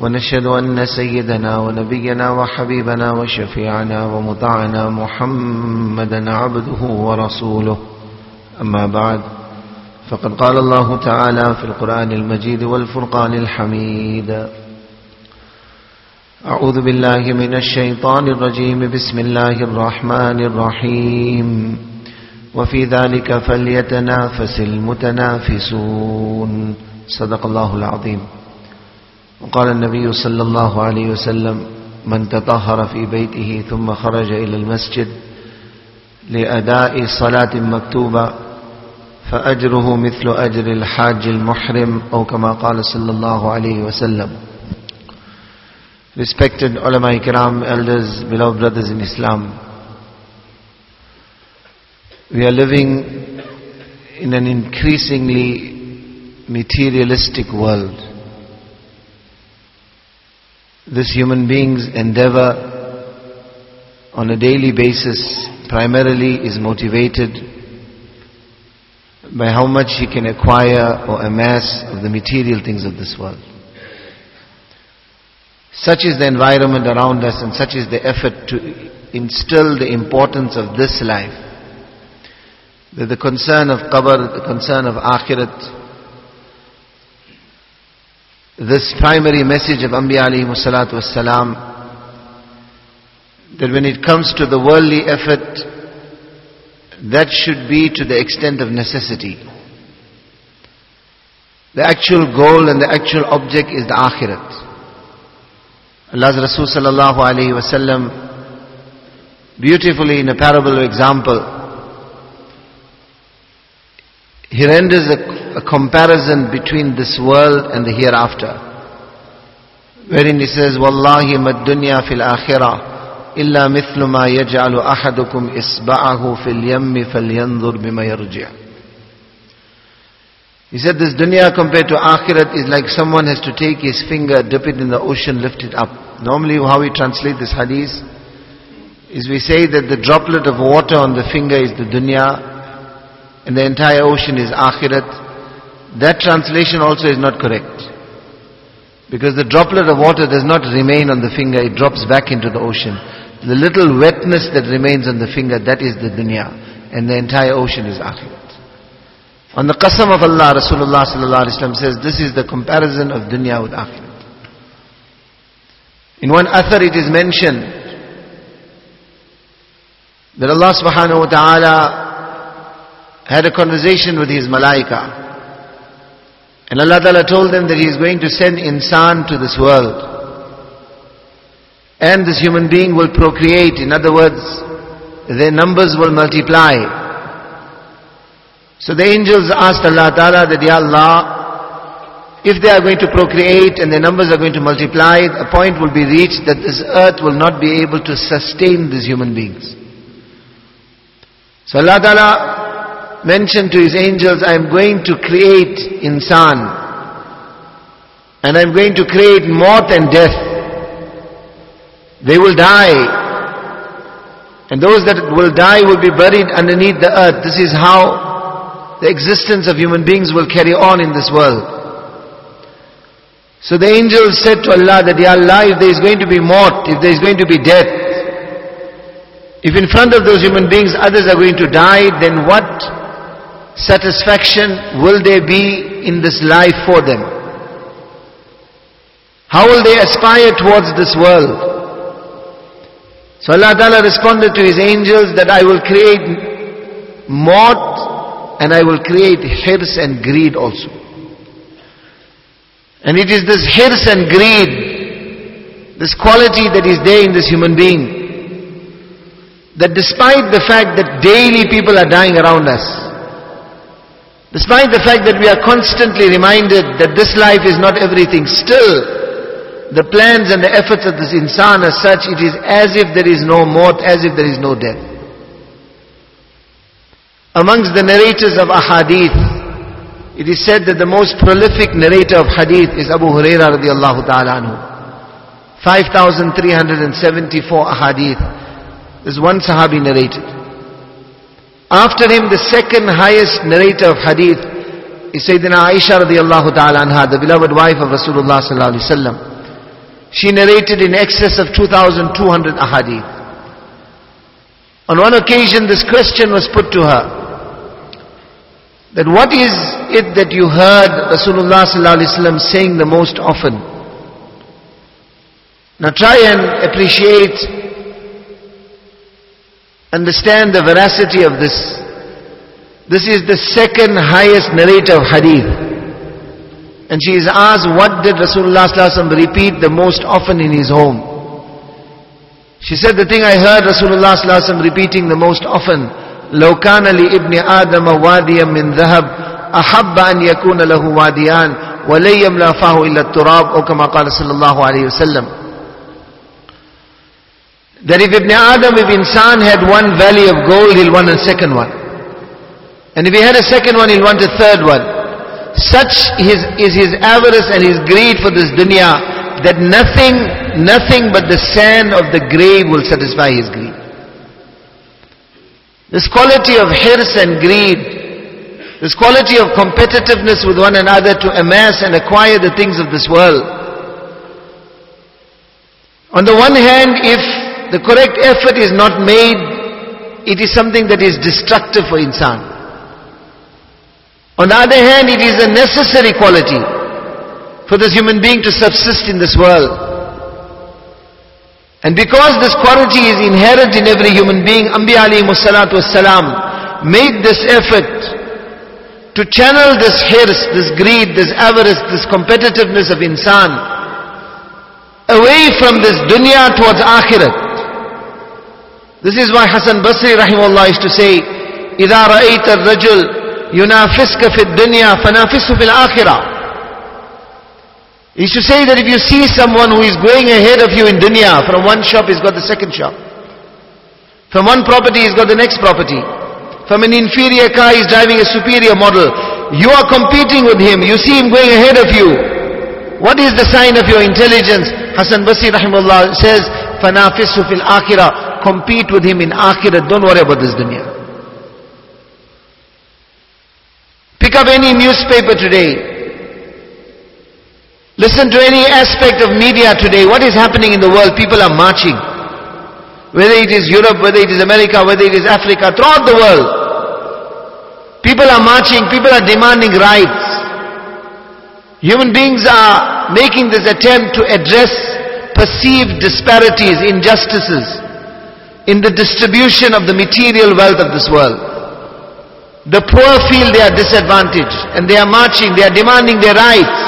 ونشهد أن سيدنا ونبينا وحبيبنا وشفيعنا ومطعنا محمدا عبده ورسوله. أما بعد فقد قال الله تعالى في القرآن المجيد والفرقان الحميد. أعوذ بالله من الشيطان الرجيم. بسم الله الرحمن الرحيم. وفي ذلك فليتنافس المتنافسون. صدق الله العظيم. وقال النبي صلى الله عليه وسلم من تطهر في بيته ثم خرج إلى المسجد لأداء صلاة مكتوبة فأجره مثل أجر الحاج المحرم أو كما قال صلى الله عليه وسلم Respected ulama ikram, elders, beloved brothers in Islam, we are living in an increasingly materialistic world. This human being's endeavor on a daily basis primarily is motivated by how much he can acquire or amass of the material things of this world. Such is the environment around us and such is the effort to instill the importance of this life. That the concern of qabr, the concern of akhirat, this primary message of Anbiya alayhi salatu wassalam, that when it comes to the worldly effort, that should be to the extent of necessity. The actual goal and the actual object is the akhirat. Allah's Rasul sallallahu alayhi wasallam beautifully in a parable example, he renders a, a, comparison between this world and the hereafter. Wherein he says, Wallahi mad dunya fil akhirah illa mithlu ma yaj'alu ahadukum isba'ahu fil yammi falyanzur bima yarji'. He said this dunya compared to akhirat is like someone has to take his finger, dip it in the ocean, lift it up. Normally how we translate this hadith is we say that the droplet of water on the finger is the dunya and the entire ocean is akhirat, that translation also is not correct. Because the droplet of water does not remain on the finger, it drops back into the ocean. The little wetness that remains on the finger, that is the dunya. And the entire ocean is akhirat. On the qasam of Allah, Rasulullah sallallahu says, this is the comparison of dunya with akhirat. In one athar it is mentioned that Allah subhanahu wa ta'ala had a conversation with his malaika. And Allah Ta'ala told them that He is going to send insan to this world. And this human being will procreate. In other words, their numbers will multiply. So the angels asked Allah Ta'ala that, Ya Allah, if they are going to procreate and their numbers are going to multiply, a point will be reached that this earth will not be able to sustain these human beings. So Allah Ta'ala mentioned to his angels, I am going to create insan. And I am going to create maut and death. They will die. And those that will die will be buried underneath the earth. This is how the existence of human beings will carry on in this world. So the angels said to Allah that, Ya Allah, if there is going to be maut, if there is going to be death, if in front of those human beings others are going to die, then what satisfaction will there be in this life for them? How will they aspire towards this world? So Allah Ta'ala responded to His angels that I will create maut and I will create hirs and greed also. And it is this hirs and greed, this quality that is there in this human being, that despite the fact that daily people are dying around us, Despite the fact that we are constantly reminded that this life is not everything, still the plans and the efforts of this insan are such, it is as if there is no maut, as if there is no death. Amongst the narrators of ahadith, it is said that the most prolific narrator of hadith is Abu Huraira radiallahu ta'ala anhu. 5,374 ahadith. There's one sahabi narrated. After him, the second highest narrator of hadith is Sayyidina Aisha radiallahu ta'ala anha, the beloved wife of Rasulullah sallallahu alaihi wasallam. She narrated in excess of 2,200 ahadith. On one occasion, this question was put to her that what is it that you heard Rasulullah ﷺ saying the most often? Now try and appreciate, understand the veracity of this. This is the second highest narrator of hadith. And she is asked, what did Rasulullah ﷺ repeat the most often in his home? She said, the thing I heard Rasulullah ﷺ repeating the most often لو كان لابن آدم واديا من ذهب أحب أن يكون له واديان ولن يملا فاه إلا التراب أو كما قال صلى الله عليه وسلم that if Ibn Adam, if insan had one valley of gold, he'll want a second one. And if he had a second one, he'll want a third one. Such his, is his avarice and his greed for this dunya that nothing, nothing but the sand of the grave will satisfy his greed. This quality of hirs and greed, this quality of competitiveness with one another to amass and acquire the things of this world. On the one hand, if the correct effort is not made, it is something that is destructive for insan. On the other hand, it is a necessary quality for this human being to subsist in this world. And because this quality is inherent in every human being, Anbiya alayhi salatu made this effort to channel this hirs, this greed, this avarice, this competitiveness of insan away from this dunya towards akhirat. This is why Hassan Basri rahimahullah used to say, إِذَا رَأَيْتَ الرَّجُلْ يُنَافِسْكَ فِي الدُّنْيَا فَنَافِسُ فِي الْآخِرَةِ he used to say that if you see someone who is going ahead of you in dunya, from one shop he's got the second shop. From one property he's got the next property. From an inferior car he's driving a superior model. You are competing with him. You see him going ahead of you. What is the sign of your intelligence? Hassan Basri rahimahullah says, فَنَافِسُ فِي الْآخِرَةِ Compete with him in akhirah. Don't worry about this dunya. Pick up any newspaper today. Listen to any aspect of media today. What is happening in the world? People are marching. Whether it is Europe, whether it is America, whether it is Africa, throughout the world. People are marching, people are demanding rights. Human beings are making this attempt to address perceived disparities, injustices in the distribution of the material wealth of this world. The poor feel they are disadvantaged and they are marching, they are demanding their rights.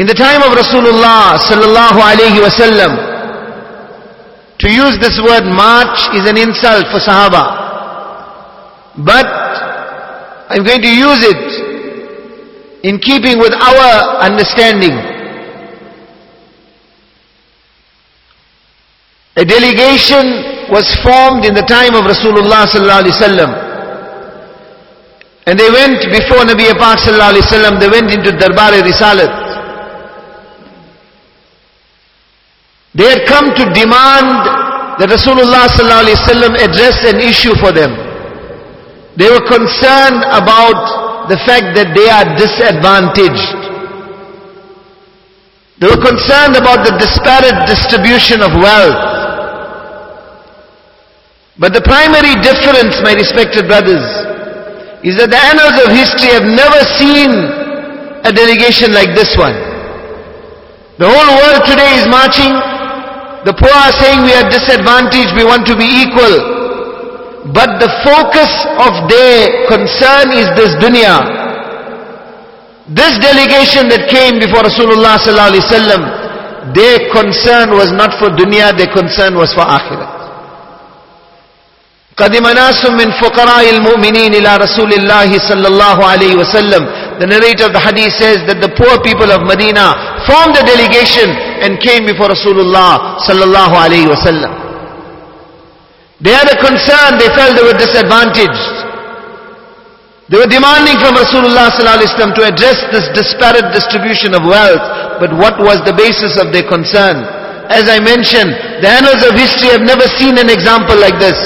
In the time of Rasulullah sallallahu alayhi wasallam, to use this word march is an insult for Sahaba. But I'm going to use it in keeping with our understanding. A delegation was formed in the time of Rasulullah sallallahu alaihi wasallam. And they went before Nabi Pak sallallahu alaihi wasallam, they went into Darbar-e-Risalat. They had come to demand that Rasulullah ﷺ address an issue for them. They were concerned about the fact that they are disadvantaged. They were concerned about the disparate distribution of wealth. But the primary difference, my respected brothers, is that the annals of history have never seen a delegation like this one. The whole world today is marching the poor are saying we are disadvantaged, we want to be equal. But the focus of their concern is this dunya. This delegation that came before Rasulullah sallallahu alaihi wasallam, their concern was not for dunya, their concern was for akhirat. قدم ناس من فقراء المؤمنين إلى رسول الله صلى الله عليه وسلم The narrator of the hadith says that the poor people of Medina formed a delegation and came before Rasulullah sallallahu alayhi wasallam. They had a concern, they felt they were disadvantaged. They were demanding from Rasulullah to address this disparate distribution of wealth. But what was the basis of their concern? As I mentioned, the annals of history have never seen an example like this.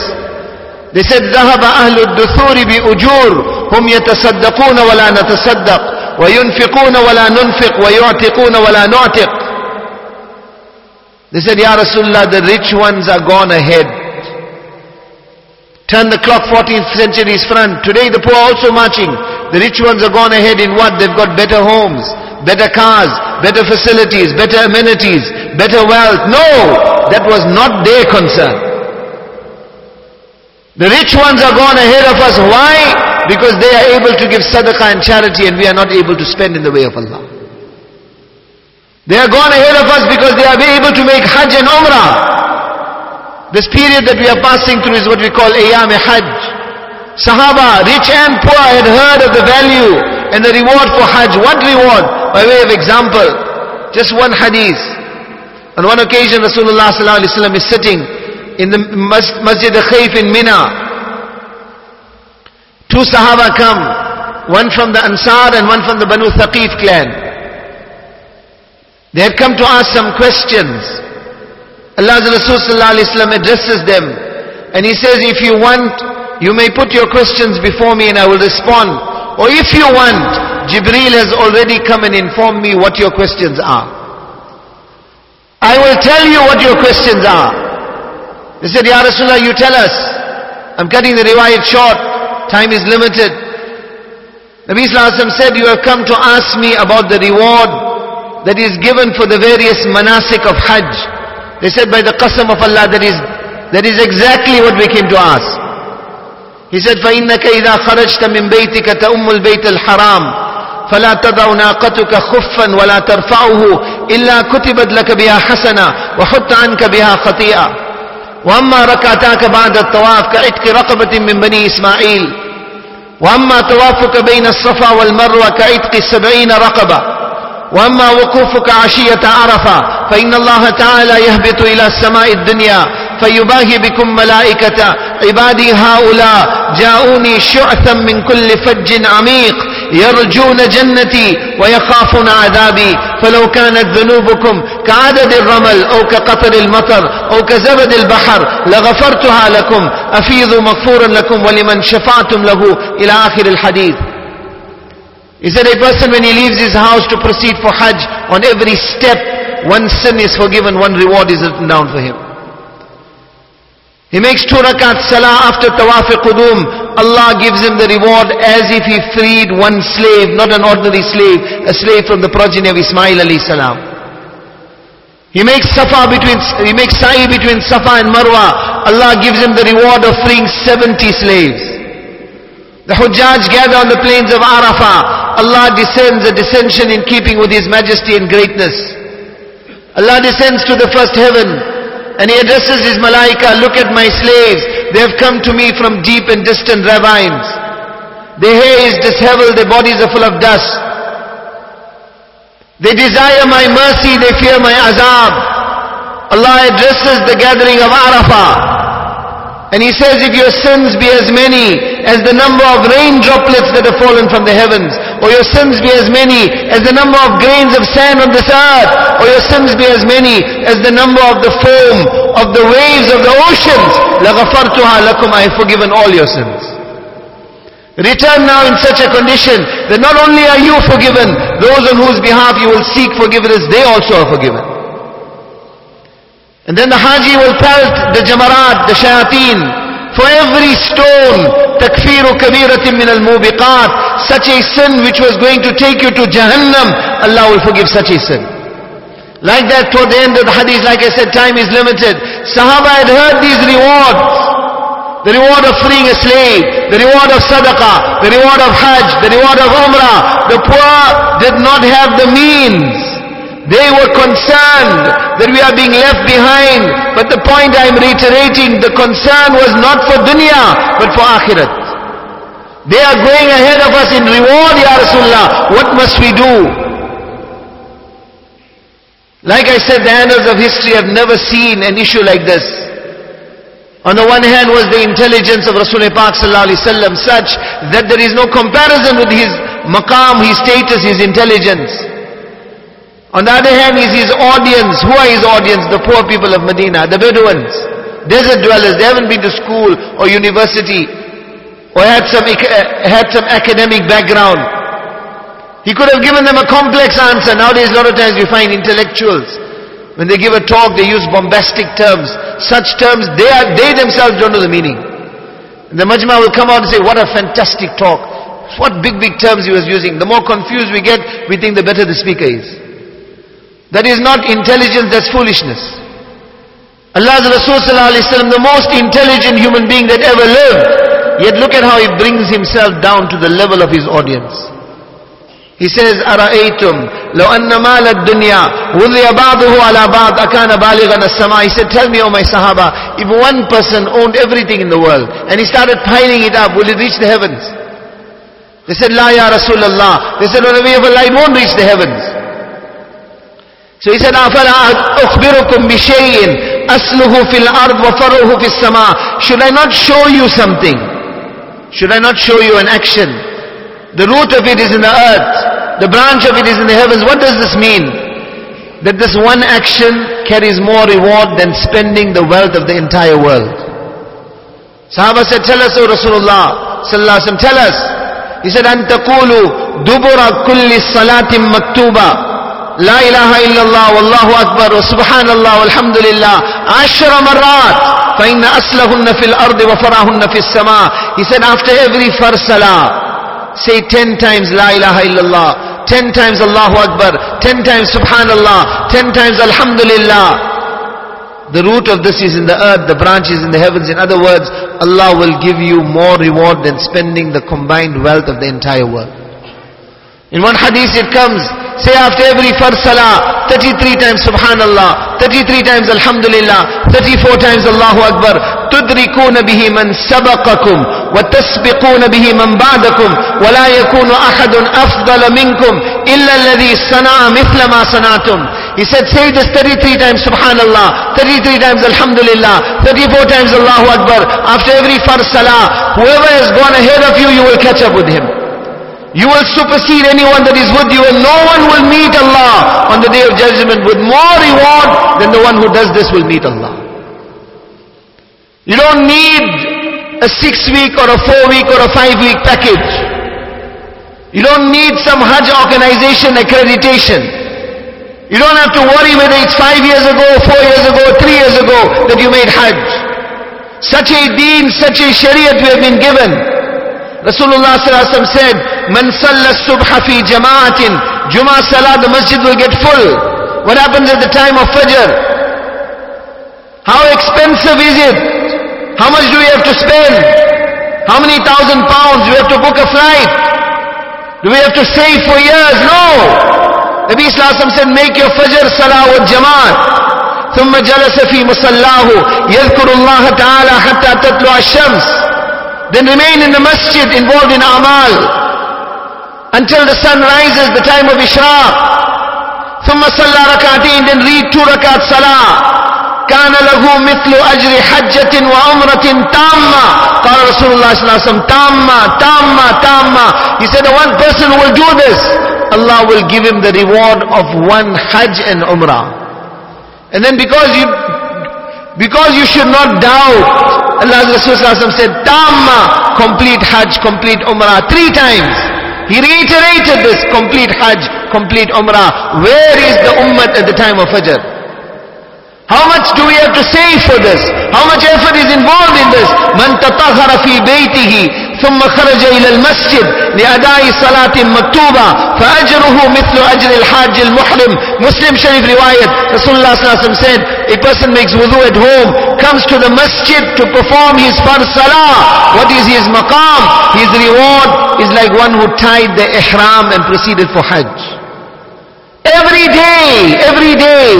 Said, ذهب أهل الدثور بأجور هم يتصدقون ولا نتصدق وينفقون ولا ننفق ويعتقون ولا نعتق. They said, Ya Rasulullah, the rich ones are gone ahead. Turn the clock 14th century's front. Today the poor are also marching. The rich ones are gone ahead in what? They've got better homes, better cars, better facilities, better amenities, better wealth. No! That was not their concern. The rich ones are gone ahead of us. Why? Because they are able to give sadaqah and charity and we are not able to spend in the way of Allah. They are gone ahead of us because they are able to make Hajj and Umrah. This period that we are passing through is what we call Ayyam Hajj. Sahaba, rich and poor, had heard of the value and the reward for Hajj. What reward? By way of example, just one hadith. On one occasion, Rasulullah is sitting in the Masjid al-Khayf in Mina. Two Sahaba come, one from the Ansar and one from the Banu Thaqif clan. They had come to ask some questions. Allah's Rasul addresses them and he says, if you want, you may put your questions before me and I will respond. Or if you want, Jibreel has already come and informed me what your questions are. I will tell you what your questions are. He said, Ya Rasulullah, you tell us. I'm cutting the riwayat short. Time is limited. Nabi Sallallahu said, you have come to ask me about the reward that is given for the various manasik of Hajj. They said by the qasam of Allah that is, that is exactly what we came to ask. He said فَإِنَّكَ إِذَا خَرَجْتَ مِنْ بَيْتِكَ تَأُمُّ الْبَيْتَ الْحَرَامِ فلا تضع ناقتك خفا ولا ترفعه إلا كتبت لك بها حسنة وحط عنك بها خطيئة وأما ركعتاك بعد الطواف كعتق رقبة من بني إسماعيل وأما طوافك بين الصفا والمروة كعتق السبعين رقبة وأما وقوفك عشية عرفة فإن الله تعالى يهبط إلى السماء الدنيا فيباهي بكم ملائكة عبادي هؤلاء جاءوني شعثا من كل فج عميق يرجون جنتي ويخافون عذابي. فلو كانت ذنوبكم كعدد الرمل أو كقطر المطر أو كزبد البحر لغفرتها لكم. أفيضوا مغفورا لكم ولمن شفعتم له إلى آخر الحديث. He said a person when he leaves his house to proceed for Hajj, on every step, one sin is forgiven, one reward is written down for him. He makes two rakat salah after tawaf qudum. Allah gives him the reward as if he freed one slave, not an ordinary slave, a slave from the progeny of Ismail alayhi salam. He makes safa between, he makes sa'i between Safa and Marwa. Allah gives him the reward of freeing 70 slaves. The Hujjaj gather on the plains of Arafah. Allah descends a descension in keeping with His majesty and greatness. Allah descends to the first heaven and He addresses His malaika, look at my slaves. They have come to me from deep and distant ravines. Their hair is disheveled, their bodies are full of dust. They desire my mercy, they fear my azab. Allah addresses the gathering of Arafah. And he says, if your sins be as many as the number of rain droplets that have fallen from the heavens, or your sins be as many as the number of grains of sand on this earth, or your sins be as many as the number of the foam of the waves of the oceans, لَغَفَرْتُهَا لَكُمْ I have forgiven all your sins. Return now in such a condition that not only are you forgiven, those on whose behalf you will seek forgiveness, they also are forgiven. And then the Haji will pelt the jamarat, the shayateen. for every stone, takfiru kabiratin min al-mubiqat, such a sin which was going to take you to Jahannam, Allah will forgive such a sin. Like that toward the end of the hadith, like I said, time is limited. Sahaba had heard these rewards. The reward of freeing a slave, the reward of sadaqah, the reward of hajj, the reward of umrah. The poor did not have the means. They were concerned that we are being left behind. But the point I am reiterating, the concern was not for dunya, but for akhirat. They are going ahead of us in reward, Ya Rasulullah. What must we do? Like I said, the annals of history have never seen an issue like this. On the one hand was the intelligence of Rasulullah Pak such that there is no comparison with his maqam, his status, his intelligence. On the other hand is his audience. Who are his audience? The poor people of Medina, the Bedouins, desert dwellers. They haven't been to school or university or had some, uh, had some academic background. He could have given them a complex answer. Nowadays a lot of times you find intellectuals when they give a talk, they use bombastic terms. Such terms, they, are, they themselves don't know the meaning. And the majma will come out and say, what a fantastic talk. What big, big terms he was using. The more confused we get, we think the better the speaker is. That is not intelligence, that's foolishness. Allah's Rasul the most intelligent human being that ever lived. Yet look at how he brings himself down to the level of his audience. He says, أَرَأَيْتُمْ لَوْ أَنَّ مَالَ الدُّنْيَا وُذِيَ بَعْضُهُ عَلَى بَعْض أَكَانَ بَالِغًا السَّمَاءِ He said, tell me, O my Sahaba, if one person owned everything in the world and he started piling it up, will it reach the heavens? They said, La ya Rasulullah. They said, on the way of Allah, it won't reach the heavens. So he said, أَفَلَا أُخْبِرُكُمْ بِشَيْءٍ أَسْلُهُ فِي الْأَرْضِ وَفَرُهُ فِي السَّمَاءِ Should I not show you something? Should I not show you an action? The root of it is in the earth. The branch of it is in the heavens. What does this mean? That this one action carries more reward than spending the wealth of the entire world. Sahaba said, tell us, O Rasulullah sallallahu alaihi tell us. He said, أن تقولوا دبر كل صلاة مكتوبة لا إله إلا الله والله أكبر وسبحان الله والحمد لله عشر مرات فإن أصلهن في الأرض وفراهن في السماء He said after every first salah Say ten times La ilaha illallah, ten times Allahu Akbar, ten times Subhanallah, ten times Alhamdulillah. The root of this is in the earth, the branch is in the heavens. In other words, Allah will give you more reward than spending the combined wealth of the entire world. In one hadith it comes, say after every first salah, 33 times Subhanallah, 33 times Alhamdulillah, 34 times Allahu Akbar, تدركون به من سبقكم وتسبقون به من بعدكم ولا يكون أحد أفضل منكم إلا الذي صنع مثل ما صنعتم He said say this 33 times Subhanallah 33 times Alhamdulillah 34 times Allahu Akbar after every first salah whoever has gone ahead of you you will catch up with him you will supersede anyone that is with you and no one will meet Allah on the day of judgment with more reward than the one who does this will meet Allah you don't need a six week or a four week or a five week package. You don't need some Hajj organization accreditation. You don't have to worry whether it's five years ago, four years ago, three years ago that you made Hajj. Such a deen, such a shariat we have been given. Rasulullah said, Man salla subha fi jama'atin, Juma salah, the masjid will get full. What happens at the time of Fajr? How expensive is it how much do we have to spend? How many thousand pounds? Do we have to book a flight? Do we have to save for years? No. Nabi Sallallahu said, make your fajr salah with jamaat. ثم جلس في مصلاه يذكر الله تعالى حتى تطلع الشمس then remain in the masjid involved in amal until the sun rises the time of ishraq ثم صلى ركعتين then read two rakat salah كان له مثل أجر حجة وعمرة تامة قال رسول الله صلى الله عليه وسلم تامة تامة تامة he said the one person who will do this Allah will give him the reward of one hajj and umrah and then because you because you should not doubt. Allah's Rasul said, Tamma, complete Hajj, complete Umrah, three times. He reiterated this, complete Hajj, complete Umrah. Where is the Ummah at the time of Fajr? How much do we have to save for this? How much effort is involved in this? Man tatahara fi baytihi ثم خرج إلى المسجد لأداء صلاة مكتوبة فأجره مثل أجر الحاج المحرم Muslim Sharif riwayat Rasulullah said a person makes wudu at home comes to the masjid to perform his first salah what is his maqam his reward is like one who tied the ihram and proceeded for hajj every day every day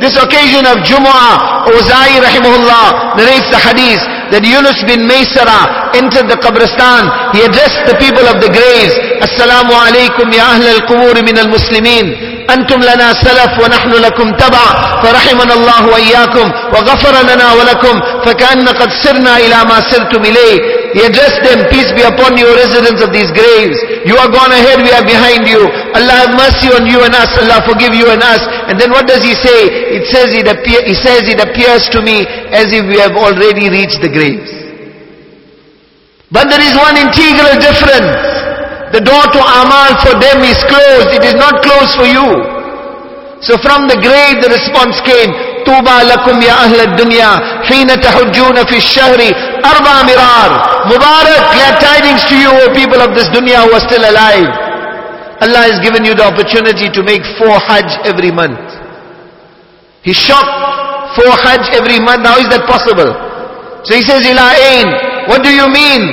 this occasion of Jumu'ah, Uzai rahimahullah narrates the hadith that Yunus bin Maysara entered the Qabristan. He addressed the people of the graves. Assalamu alaikum ya ahl al-qubur min al-muslimin. أنتم لنا سلف ونحن لكم تبع فرحمنا الله وإياكم وغفر لنا ولكم فكأن قد سرنا إلى ما سرتم إليه He addressed them, peace be upon you, residents of these graves. You are gone ahead, we are behind you. Allah have mercy on you and us, Allah forgive you and us. And then what does he say? It says it appear, he says it appears to me as if we have already reached the graves. But there is one integral difference. The door to Amal for them is closed. It is not closed for you. So from the grave the response came, طوبى لكم يا أهل الدنيا حين تحجون في الشهر أربع مرار Mubarak, glad tidings to you, O people of this dunya who are still alive. Allah has given you the opportunity to make four Hajj every month. He's shocked. Four Hajj every month. How is that possible? So he says, Ila ain. What do you mean?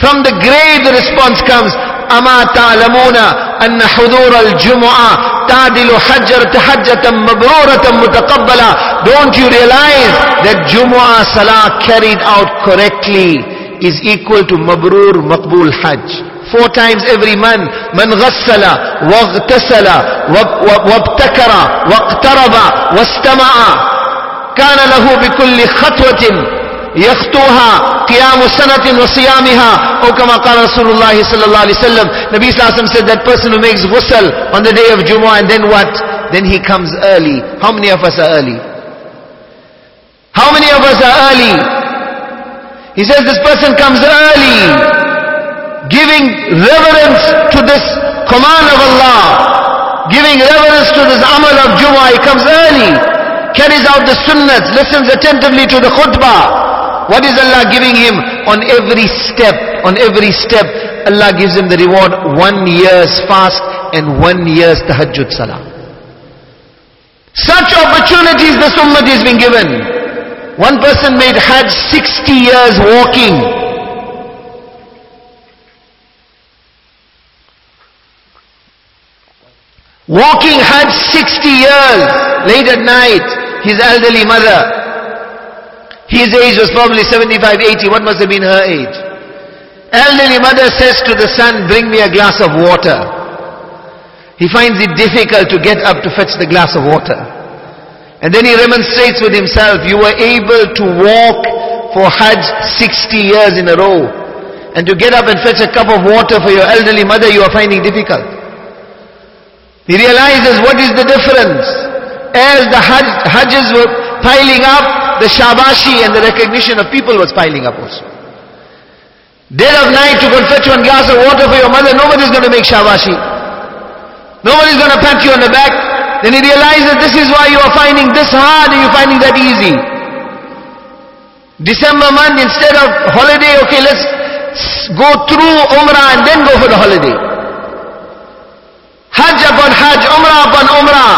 From the grave the response comes, أما تعلمون أن حضور الجمعة تعدل حجة حجة مبرورة متقبلة Don't you realize that Jumu'ah Salah carried out correctly is equal to Mabrur Maqbul Hajj. Four times every month. من غسل واغتسل وابتكر واقترب واستمع كان له بكل خطوة يخطوها قيام سنة وصيامها أو كما قال رسول الله صلى الله عليه وسلم Nabi Sallallahu said that person who makes ghusl on the day of Jumu'ah and then what? Then he comes early. How many of us are early? How many of us are early? He says this person comes early, giving reverence to this command of Allah, giving reverence to this amal of Jumu'ah. He comes early, carries out the sunnahs, listens attentively to the khutbah. what is Allah giving him on every step? On every step, Allah gives him the reward one year's fast and one year's tahajjud salah. Such opportunities the ummah has been given. One person made Hajj 60 years walking. Walking Hajj 60 years, late at night, his elderly mother, his age was probably 75, 80. What must have been her age? Elderly mother says to the son, bring me a glass of water. He finds it difficult to get up to fetch the glass of water. And then he remonstrates with himself, you were able to walk for Hajj 60 years in a row. And to get up and fetch a cup of water for your elderly mother, you are finding difficult. He realizes what is the difference. As the Hajj, Hajjs were piling up, the shabashi and the recognition of people was piling up also. Dead of night, you could fetch one glass of water for your mother, nobody's going to make shabashi. Nobody's going to pat you on the back. Then he realizes this is why you are finding this hard and you're finding that easy. December month, instead of holiday, okay, let's go through Umrah and then go for the holiday. Hajj upon Hajj, Umrah upon Umrah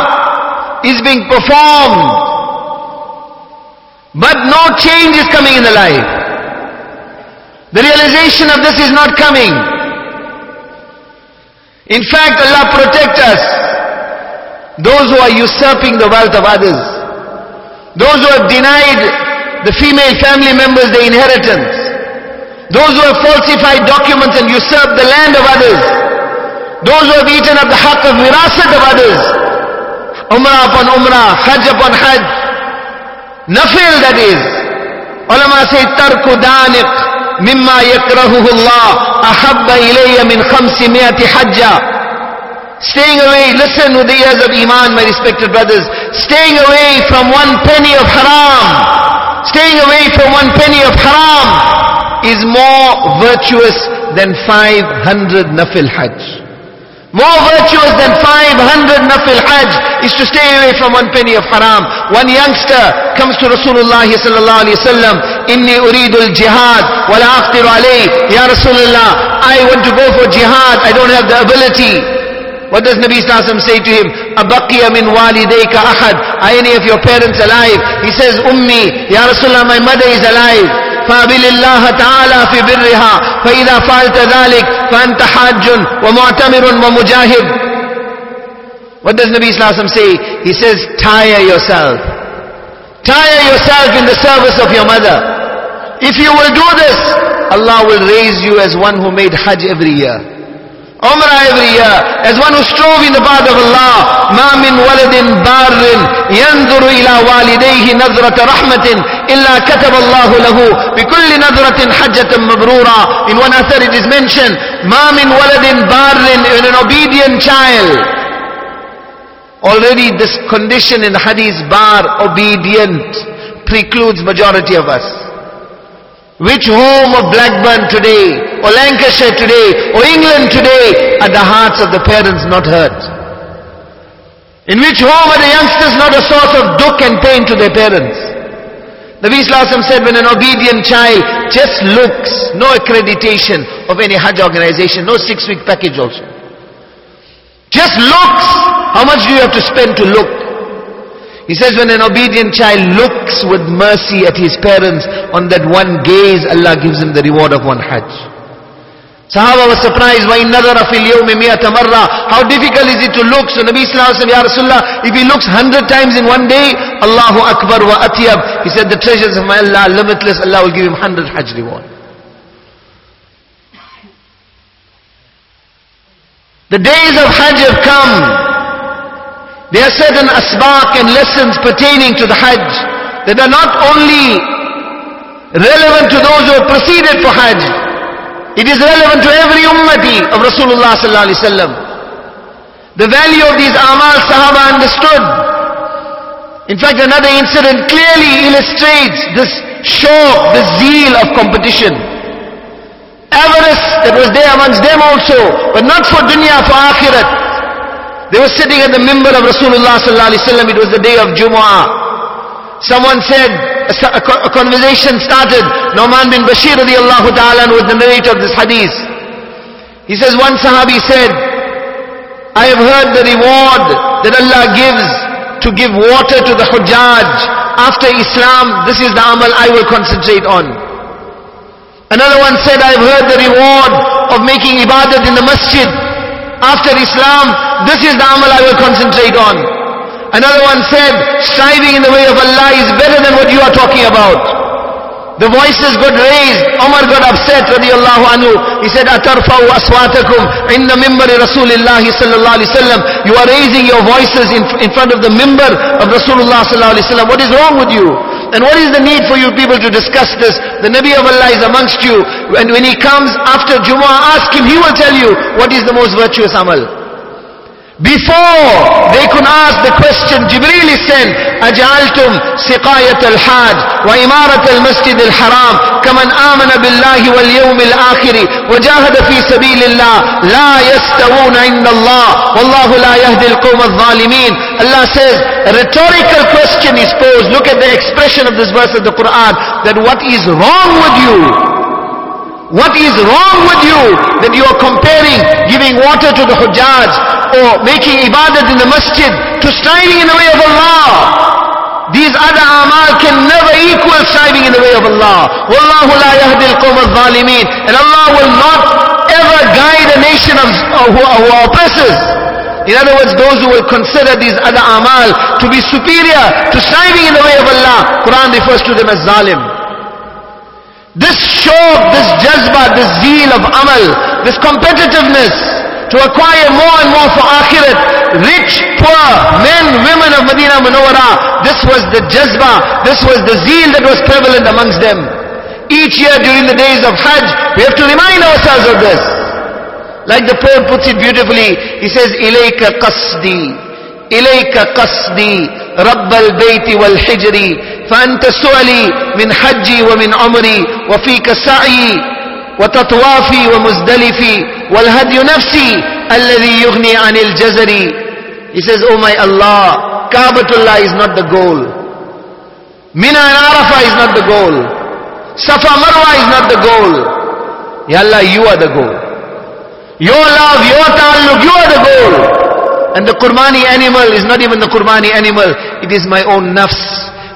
is being performed but no change is coming in the life. The realization of this is not coming. In fact, Allah protect us. Those who are usurping the wealth of others. Those who have denied the female family members their inheritance. Those who have falsified documents and usurped the land of others. Those who have eaten up the haqq of wirasat of others. Umrah upon umrah, hajj upon hajj. Nafil that is. Ulama say tarku daniq mimma yakrahuhu Allah ahabba ilayya min khamsimiyati hajja. Staying away, listen with the ears of Iman, my respected brothers. Staying away from one penny of haram. Staying away from one penny of haram is more virtuous than 500 nafil hajj. More virtuous than 500 nafil hajj is to stay away from one penny of haram. One youngster comes to Rasulullah sallallahu alayhi wasallam, inni uridul jihad wa la aqtiru alayh. Ya Rasulullah, I want to go for jihad, I don't have the ability. What does Nabi Sallallahu say to him? Abaqiya min walidayka ahad. Are any of your parents alive? He says, Ummi, Ya Rasulullah, my mother is alive. فابل الله تعالى في برها فإذا فعلت ذلك فأنت حاج ومعتمر ومجاهد What does Nabi Sallallahu say? He says, tire yourself. Tire yourself in the service of your mother. If you will do this, Allah will raise you as one who made Hajj every year. Umrah every year as one who strove in the path of Allah ما من ولد بار ينظر إلى والديه نظرة رحمة إلا كتب الله له. بكل نظرة حجة مبرورة. In one athar it is mentioned ما من ولد بار in an obedient child. Already this condition in hadith bar obedient precludes majority of us. Which home of Blackburn today, or Lancashire today, or England today, are the hearts of the parents not hurt? In which home are the youngsters not a source of dukh and pain to their parents? Nabi Islam said when an obedient child just looks, no accreditation of any Hajj organization, no six week package also. Just looks, how much do you have to spend to look? He says when an obedient child looks with mercy at his parents, on that one gaze, Allah gives him the reward of one Hajj. Sahaba was surprised, وَإِن نَظَرَ فِي الْيَوْمِ مِئَةَ مَرَّةً How difficult is it to look? So Nabi Sallallahu Alaihi Wasallam, Ya Rasulullah, if he looks hundred times in one day, Allahu Akbar wa Atiyab. He said, the treasures of my Allah are limitless, Allah will give him hundred Hajj reward. The days of Hajj have come. There are certain asbaq and lessons pertaining to the Hajj that are not only relevant to those who have proceeded for Hajj. It is relevant to every ummati of Rasulullah sallallahu alaihi wasallam. The value of these amal Sahaba understood. In fact, another incident clearly illustrates this show, the zeal of competition. Avarice that was there amongst them also, but not for dunya, for akhirat. They were sitting at the mimbar of Rasulullah sallallahu alaihi wasallam. It was the day of Jumu'ah. Someone said, a, conversation started. Nu'man bin Bashir radiallahu ta'ala was the narrator of this hadith. He says, one sahabi said, I have heard the reward that Allah gives to give water to the Hujjaj. After Islam, this is the amal I will concentrate on. Another one said, I have heard the reward of making ibadat in the masjid after Islam, this is the amal I will concentrate on. Another one said, striving in the way of Allah is better than what you are talking about. The voices got raised. Omar got upset, radiallahu anhu. He said, أَتَرْفَوْ أَصْوَاتَكُمْ عِنَّ مِنْبَرِ رَسُولِ اللَّهِ صَلَّى اللَّهُ وسلم. You are raising your voices in, in front of the mimbar of Rasulullah sallallahu alayhi wasallam. What is wrong with you? And what is the need for you people to discuss this? The Nabi of Allah is amongst you. And when he comes after Jumu'ah, ask him, he will tell you what is the most virtuous amal. Before they could ask the question, Jibreel is sent, أجعلتم سقاية الحاج وإمارة المسجد الحرام كمن آمن بالله واليوم الآخر وجاهد في سبيل الله لا يستوون عند الله والله لا يهدي القوم الظالمين Allah says, a rhetorical question is posed. Look at the expression of this verse of the Quran, that what is wrong with you? What is wrong with you that you are comparing giving water to the Hujjaj or making ibadat in the masjid to striving in the way of Allah? These other amal can never equal striving in the way of Allah. Wallahu la al-qawm al-zalimin. And Allah will not ever guide a nation of, who, who are oppressors. In other words, those who will consider these other amal to be superior to striving in the way of Allah, Quran refers to them as zalim. This show, this jazba, this zeal of amal, this competitiveness to acquire more and more for akhirat, rich, poor, men, women of Medina Munawwara, this was the jazba, this was the zeal that was prevalent amongst them. Each year during the days of Hajj, we have to remind ourselves of this. Like the poet puts it beautifully, he says, إِلَيْكَ قَصْدِي إليك قصدي رب البيت والحجر فأنت سؤلي من حجي ومن عمري وفيك سعي وتطوافي ومزدلفي والهدي نفسي الذي يغني عن الجزر He says, Oh my Allah, Kaabatullah is not the goal. Mina and Arafah is not the goal. Safa Marwa is not the goal. Ya Allah, you are the goal. Your love, your ta'alluq, you are the goal. And the Qurbani animal is not even the Qurbani animal. It is my own nafs.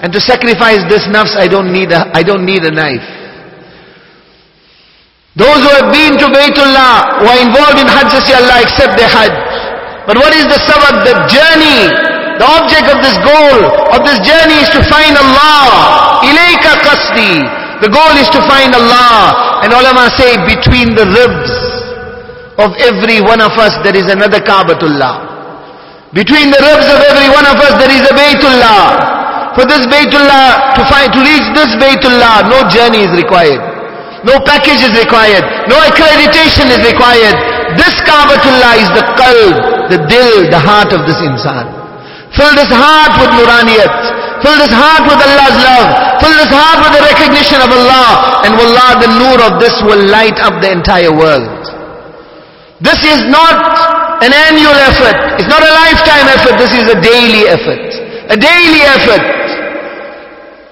And to sacrifice this nafs, I don't need a, I don't need a knife. Those who have been to Baytullah, who are involved in Hajj, Allah accept their Hajj. But what is the sabab, the journey, the object of this goal, of this journey is to find Allah. Ilayka qasdi. The goal is to find Allah. And ulama say between the ribs of every one of us there is another Kaabatullah. Between the ribs of every one of us there is a Baytullah. For this Baytullah, to find, to reach this Baytullah, no journey is required. No package is required. No accreditation is required. This Kaabatullah is the qalb, the dil, the heart of this insan. Fill this heart with Nuraniyat. Fill this heart with Allah's love. Fill this heart with the recognition of Allah. And wallah, the nur of this will light up the entire world. This is not an annual effort. It's not a lifetime effort. This is a daily effort. A daily effort.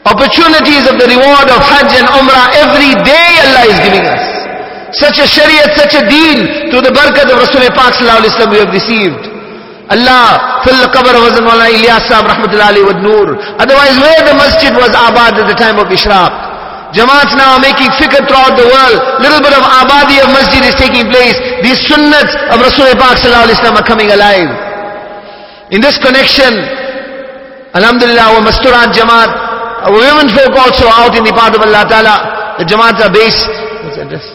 Opportunities of the reward of Hajj and Umrah every day Allah is giving us. Such a Shariat, such a deen through the barakat of Rasulullah Sallallahu we have received. Allah, fill the qabr of Hazrat Mawlana Ilyas Sahib Rahmatullahi with Noor. Otherwise where the masjid was abad at the time of Ishraq? Jamaats now are making fikr throughout the world. Little bit of abadi of masjid is taking place. These sunnats of Rasulullah Pak are coming alive. In this connection, Alhamdulillah, our Masturat Jamaat, our women folk also out in the path of Allah Ta'ala. The Jamaats are based, what's address?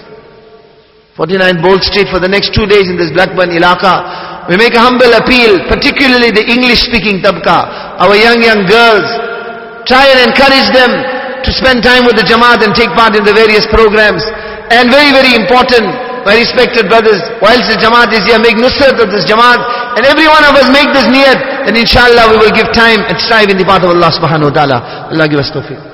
49 Bold Street for the next two days in this Blackburn Ilaka. We make a humble appeal, particularly the English speaking tabka, our young, young girls. Try and encourage them to spend time with the Jamaat and take part in the various programs. And very, very important, my respected brothers, whilst the Jamaat is here, make nusrat of this Jamaat. And every one of us make this niyat, then inshallah we will give time and strive in the path of Allah subhanahu wa ta'ala. Allah give us tawfiq.